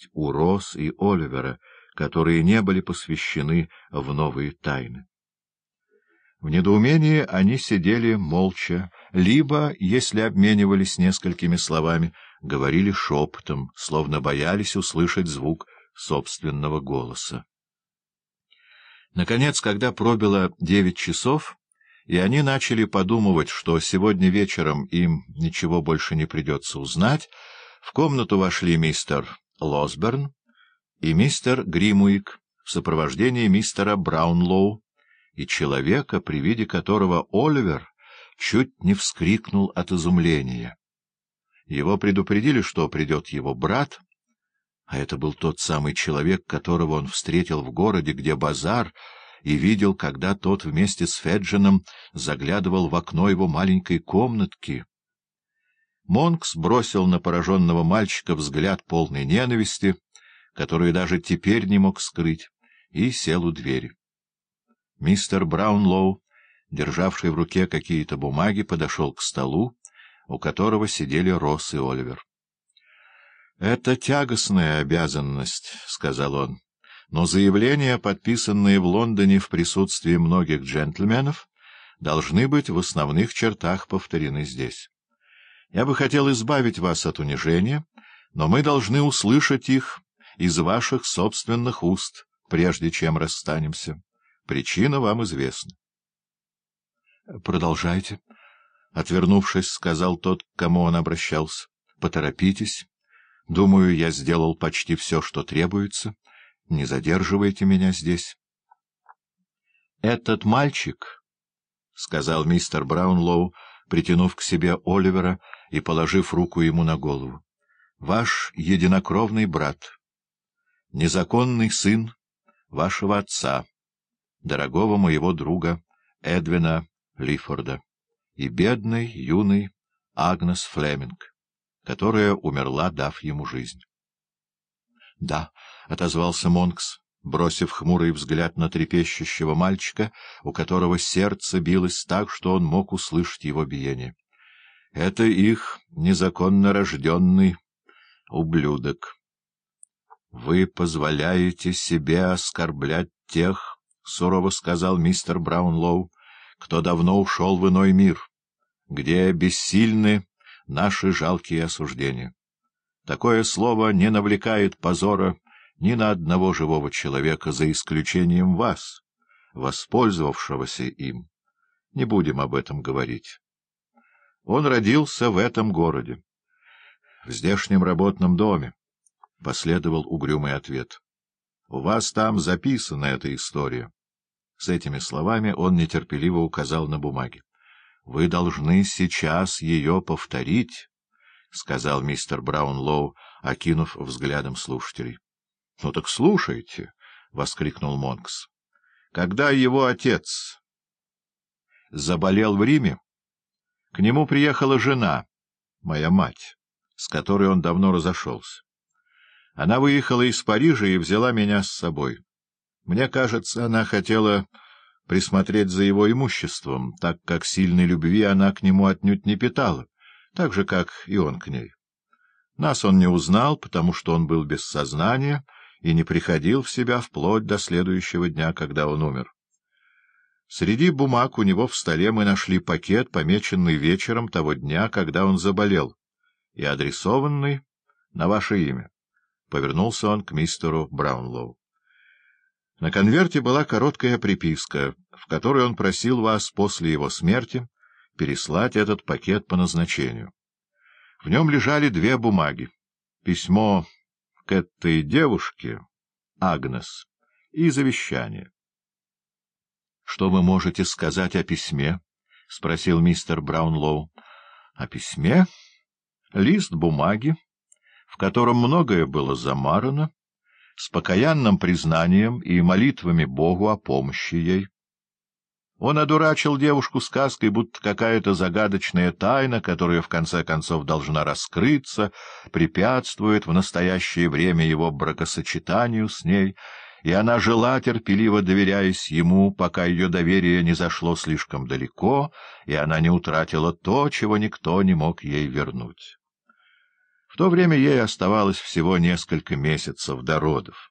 есть у Росс и Оливера, которые не были посвящены в новые тайны. В недоумении они сидели молча, либо, если обменивались несколькими словами, говорили шепотом, словно боялись услышать звук собственного голоса. Наконец, когда пробило девять часов, и они начали подумывать, что сегодня вечером им ничего больше не придется узнать, в комнату вошли мистер Лосберн и мистер Гримуик в сопровождении мистера Браунлоу и человека, при виде которого Оливер чуть не вскрикнул от изумления. Его предупредили, что придет его брат — а это был тот самый человек, которого он встретил в городе, где базар, и видел, когда тот вместе с Феджином заглядывал в окно его маленькой комнатки. Монкс бросил на пораженного мальчика взгляд полной ненависти, которую даже теперь не мог скрыть, и сел у двери. Мистер Браунлоу, державший в руке какие-то бумаги, подошел к столу, у которого сидели Росс и Оливер. «Это тягостная обязанность», — сказал он, — «но заявления, подписанные в Лондоне в присутствии многих джентльменов, должны быть в основных чертах повторены здесь. Я бы хотел избавить вас от унижения, но мы должны услышать их из ваших собственных уст, прежде чем расстанемся. Причина вам известна». «Продолжайте», — отвернувшись, сказал тот, к кому он обращался. «Поторопитесь». Думаю, я сделал почти все, что требуется. Не задерживайте меня здесь. — Этот мальчик, — сказал мистер Браунлоу, притянув к себе Оливера и положив руку ему на голову, — ваш единокровный брат, незаконный сын вашего отца, дорогого моего друга Эдвина Лифорда и бедный юный Агнес Флеминг которая умерла, дав ему жизнь. — Да, — отозвался Монкс, бросив хмурый взгляд на трепещущего мальчика, у которого сердце билось так, что он мог услышать его биение. — Это их незаконно рожденный ублюдок. — Вы позволяете себе оскорблять тех, — сурово сказал мистер Браунлоу, — кто давно ушел в иной мир, где бессильны наши жалкие осуждения. Такое слово не навлекает позора ни на одного живого человека, за исключением вас, воспользовавшегося им. Не будем об этом говорить. Он родился в этом городе, в здешнем работном доме, — последовал угрюмый ответ. — У вас там записана эта история. С этими словами он нетерпеливо указал на бумаге. Вы должны сейчас ее повторить, — сказал мистер Браунлоу, окинув взглядом слушателей. — Ну так слушайте, — воскликнул Монкс. — Когда его отец заболел в Риме, к нему приехала жена, моя мать, с которой он давно разошелся. Она выехала из Парижа и взяла меня с собой. Мне кажется, она хотела присмотреть за его имуществом, так как сильной любви она к нему отнюдь не питала, так же, как и он к ней. Нас он не узнал, потому что он был без сознания и не приходил в себя вплоть до следующего дня, когда он умер. Среди бумаг у него в столе мы нашли пакет, помеченный вечером того дня, когда он заболел, и адресованный на ваше имя. Повернулся он к мистеру Браунлоу. На конверте была короткая приписка, в которой он просил вас после его смерти переслать этот пакет по назначению. В нем лежали две бумаги. Письмо к этой девушке, Агнес, и завещание. — Что вы можете сказать о письме? — спросил мистер Браунлоу. — О письме? Лист бумаги, в котором многое было замарано, с покаянным признанием и молитвами Богу о помощи ей. Он одурачил девушку сказкой, будто какая-то загадочная тайна, которая в конце концов должна раскрыться, препятствует в настоящее время его бракосочетанию с ней, и она жила, терпеливо доверяясь ему, пока ее доверие не зашло слишком далеко, и она не утратила то, чего никто не мог ей вернуть. В то время ей оставалось всего несколько месяцев до родов.